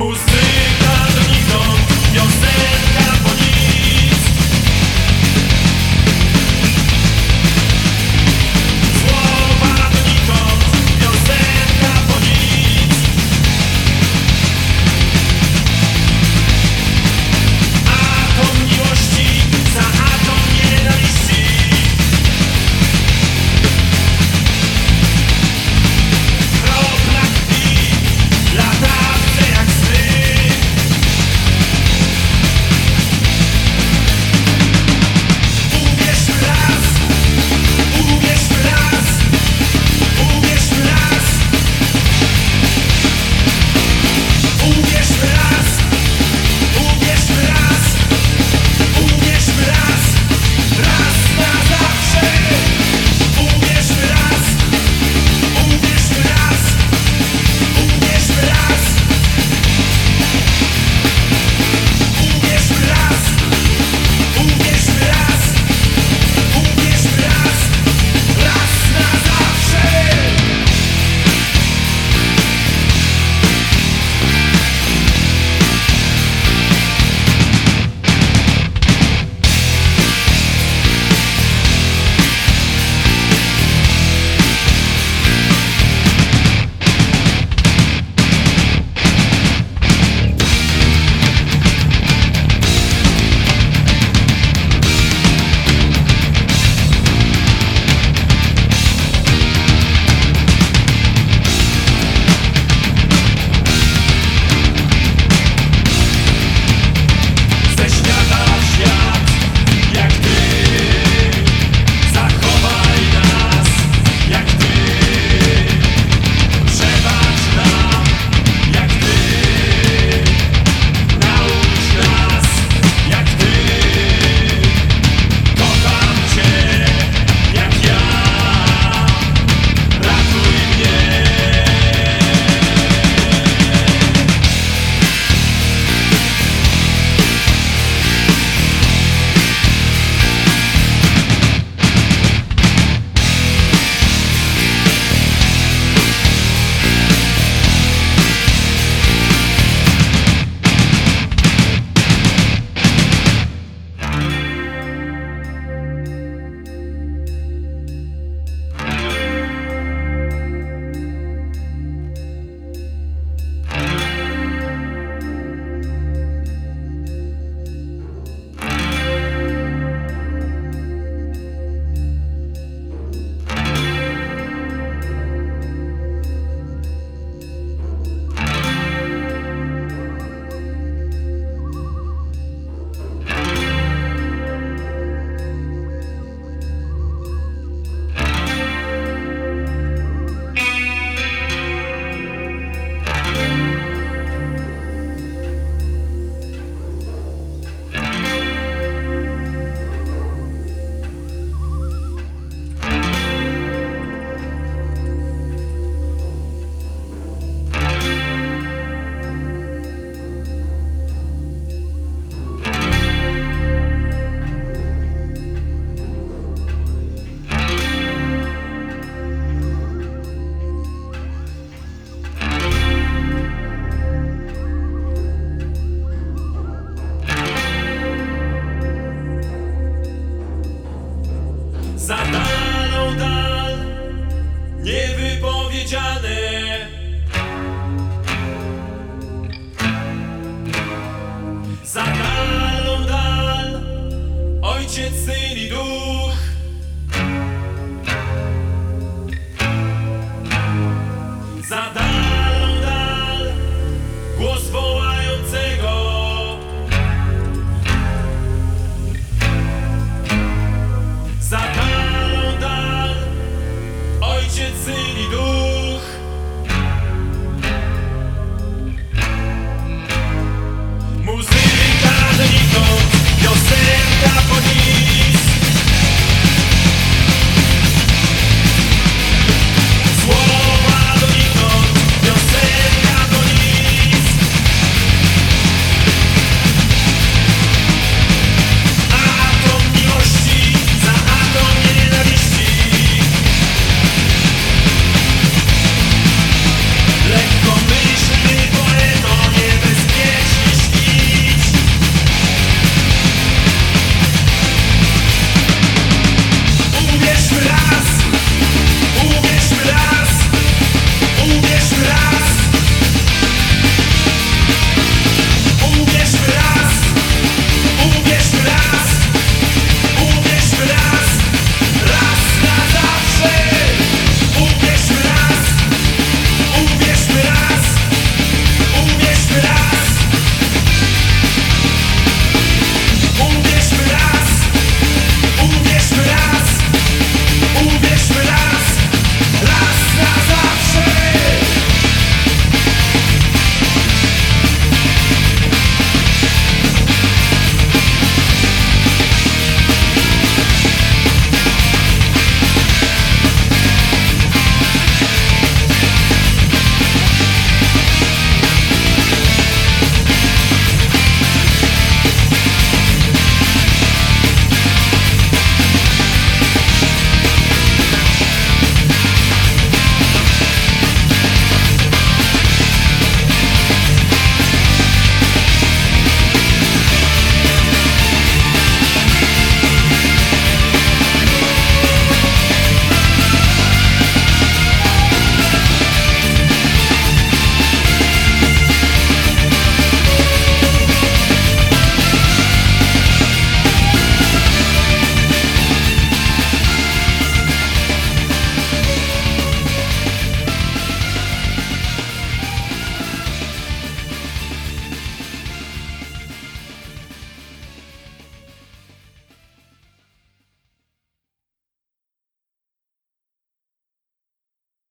Muzyka Ojciec,